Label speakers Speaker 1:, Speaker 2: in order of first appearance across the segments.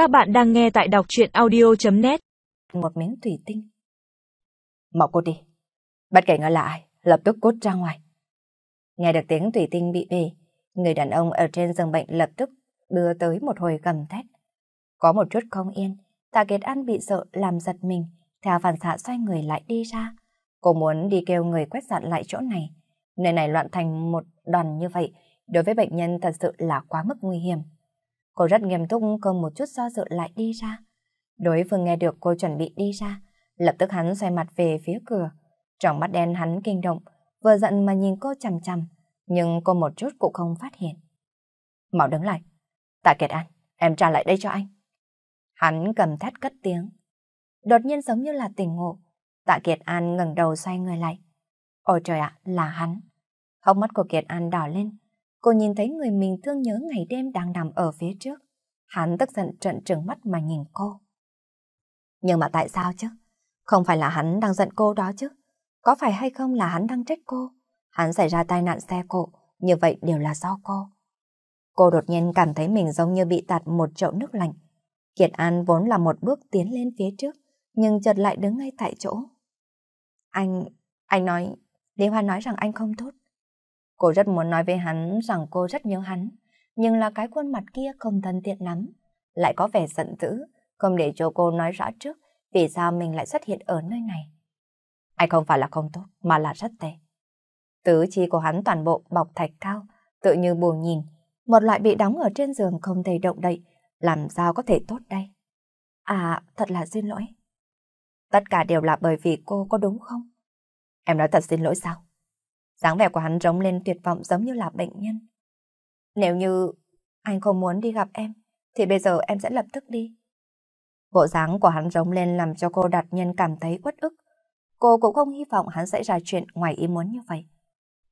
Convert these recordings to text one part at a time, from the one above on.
Speaker 1: Các bạn đang nghe tại đọc chuyện audio.net
Speaker 2: Một miếng thủy tinh. Mau cút đi. Bất kể người là ai, lập tức cút ra ngoài. Nghe được tiếng thủy tinh bị bể, người đàn ông ở trên giường bệnh lập tức đưa tới một hồi gầm thét. Có một chút không yên, Tạ Kiệt An bị sợ làm giật mình, theo phản xạ xoay người lại đi ra. Cô muốn đi kêu người quét dọn lại chỗ này. Nơi này loạn thành một đoàn như vậy, đối với bệnh nhân thật sự là quá mức nguy hiểm. Cô rất nghiêm túc cơm một chút do dự lại đi ra. Đối phương nghe được cô chuẩn bị đi ra, lập tức hắn xoay mặt về phía cửa. Trong mắt đen hắn kinh động, vừa giận mà nhìn cô chằm chằm, nhưng cô một chút cũng không phát hiện. Mau đứng lại. Tạ Kiệt An, em trả lại đây cho anh. Hắn cầm thét cất tiếng. Đột nhiên giống như là tỉnh ngộ. Tạ Kiệt An ngẩng đầu xoay người lại. Ôi trời ạ, là hắn. Hốc mắt của Kiệt An đỏ lên, Cô nhìn thấy người mình thương nhớ ngày đêm đang nằm ở phía trước. Hắn tức giận trận trừng mắt mà nhìn cô. Nhưng mà tại sao chứ? Không phải là hắn đang giận cô đó chứ? Có phải hay không là hắn đang trách cô? Hắn xảy ra tai nạn xe cộ, như vậy đều là do cô. Cô đột nhiên cảm thấy mình giống như bị tạt một chậu nước lạnh. Kiệt An vốn là một bước tiến lên phía trước, nhưng chợt lại đứng ngay tại chỗ. Anh, anh nói, Lý Hoa nói rằng anh không tốt. Cô rất muốn nói với hắn rằng cô rất nhớ hắn, nhưng là cái khuôn mặt kia không thân thiện lắm. Lại có vẻ giận dữ, không để cho cô nói rõ trước vì sao mình lại xuất hiện ở nơi này. Anh không phải là không tốt, mà là rất tệ. Tứ chi của hắn toàn bộ bọc thạch cao, tự như bù nhìn, một loại bị đóng ở trên giường không thể động đậy, làm sao có thể tốt đây? À, thật là xin lỗi. Tất cả đều là bởi vì cô có đúng không? Em nói thật xin lỗi sao? Dáng vẻ của hắn rống lên tuyệt vọng giống như là bệnh nhân. Nếu như anh không muốn đi gặp em, thì bây giờ em sẽ lập tức đi. Bộ dáng của hắn rống lên làm cho cô đặt nhân cảm thấy uất ức. Cô cũng không hy vọng hắn sẽ ra chuyện ngoài ý muốn như vậy.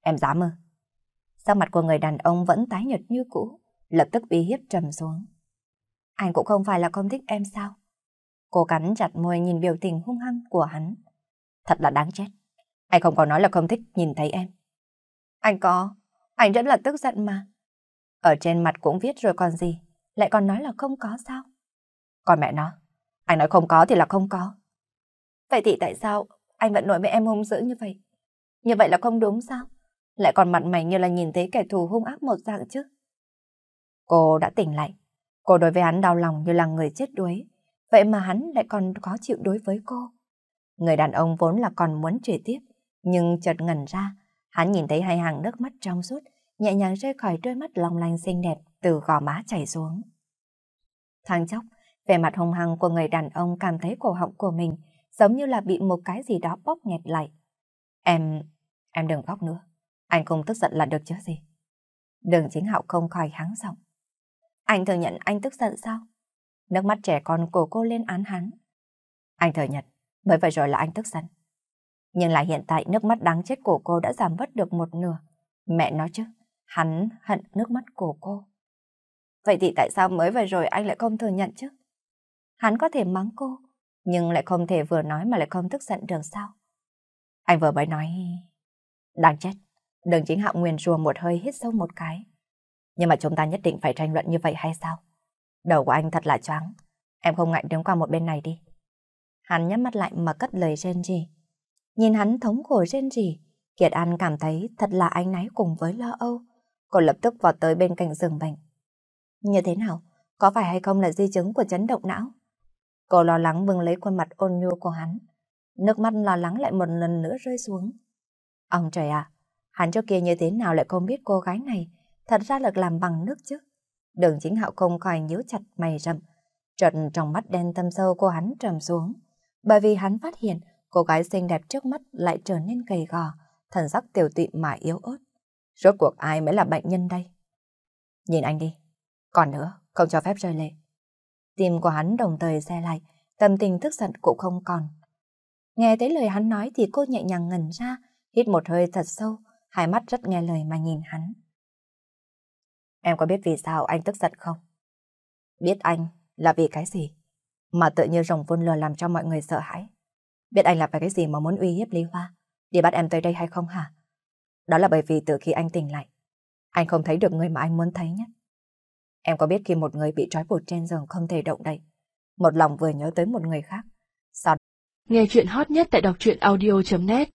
Speaker 2: Em dám ư? Sắc mặt của người đàn ông vẫn tái nhợt như cũ, lập tức uy hiếp trầm xuống. Anh cũng không phải là không thích em sao? Cô cắn chặt môi nhìn biểu tình hung hăng của hắn. Thật là đáng chết. Anh không có nói là không thích nhìn thấy em. Anh có, anh rất là tức giận mà. Ở trên mặt cũng viết rồi còn gì, lại còn nói là không có sao? Còn mẹ nó, anh nói không có thì là không có. Vậy thì tại sao anh vẫn nói với em hung dữ như vậy? Như vậy là không đúng sao? Lại còn mặt mày như là nhìn thấy kẻ thù hung ác một dạng chứ. Cô đã tỉnh lại. Cô đối với hắn đau lòng như là người chết đuối. Vậy mà hắn lại còn khó chịu đối với cô. Người đàn ông vốn là còn muốn trì tiếp, nhưng chợt ngẩn ra, Hắn nhìn thấy hai hàng nước mắt trong suốt, nhẹ nhàng rơi khỏi đôi mắt long lanh xinh đẹp từ gò má chảy xuống. Thang chốc, vẻ mặt hung hăng của người đàn ông cảm thấy cổ họng của mình giống như là bị một cái gì đó bóp nghẹt lại. Em, em đừng khóc nữa. Anh không tức giận là được chứ gì. Đường chính hạo không khỏi hắng giọng. Anh thừa nhận anh tức giận sao? Nước mắt trẻ con của cô lên án hắn. Anh thừa nhận, bởi vậy rồi là anh tức giận. Nhưng là hiện tại nước mắt đáng chết của cô đã giảm bớt được một nửa. Mẹ nói chứ, hắn hận nước mắt của cô. Vậy thì tại sao mới vừa rồi anh lại không thừa nhận chứ? Hắn có thể mắng cô, nhưng lại không thể vừa nói mà lại không tức giận được sao? Anh vừa mới nói... Đáng chết, đừng chính hạo nguyền rùa một hơi hít sâu một cái. Nhưng mà chúng ta nhất định phải tranh luận như vậy hay sao? Đầu của anh thật là choáng. Em không ngại đứng qua một bên này đi. Hắn nhắm mắt lại mà cất lời rên gì. Nhìn hắn thống khổ rên rỉ, Kiệt An cảm thấy thật là ánh náy cùng với lo âu. Cô lập tức vào tới bên cạnh giường bệnh. Như thế nào? Có phải hay không là di chứng của chấn động não? Cô lo lắng bưng lấy khuôn mặt ôn nhu của hắn. Nước mắt lo lắng lại một lần nữa rơi xuống. Ông trời ạ, hắn trước kia như thế nào lại không biết cô gái này thật ra là làm bằng nước chứ. Đường chính hạo không khỏi nhíu chặt mày rậm. Trật trong mắt đen tâm sâu của hắn trầm xuống. Bởi vì hắn phát hiện cô gái xinh đẹp trước mắt lại trở nên gầy gò, thần sắc tiểu tụy mà yếu ớt. Rốt cuộc ai mới là bệnh nhân đây? Nhìn anh đi. Còn nữa, không cho phép rơi lệ. Tim của hắn đồng thời xe lại, tâm tình tức giận cũng không còn. Nghe thấy lời hắn nói thì cô nhẹ nhàng ngẩn ra, hít một hơi thật sâu, hai mắt rất nghe lời mà nhìn hắn. Em có biết vì sao anh tức giận không? Biết anh là vì cái gì? Mà tự như rồng vun lừa làm cho mọi người sợ hãi. Biết anh là phải cái gì mà muốn uy hiếp Lý Hoa, Để bắt em tới đây hay không hả? Đó là bởi vì từ khi anh tỉnh lại, anh không thấy được người mà anh muốn thấy nhất. Em có biết khi một người bị trói buộc trên giường không thể động đậy, một lòng vừa nhớ tới một người khác. Sau
Speaker 3: Nghe chuyện hot nhất tại đọc truyện audio.net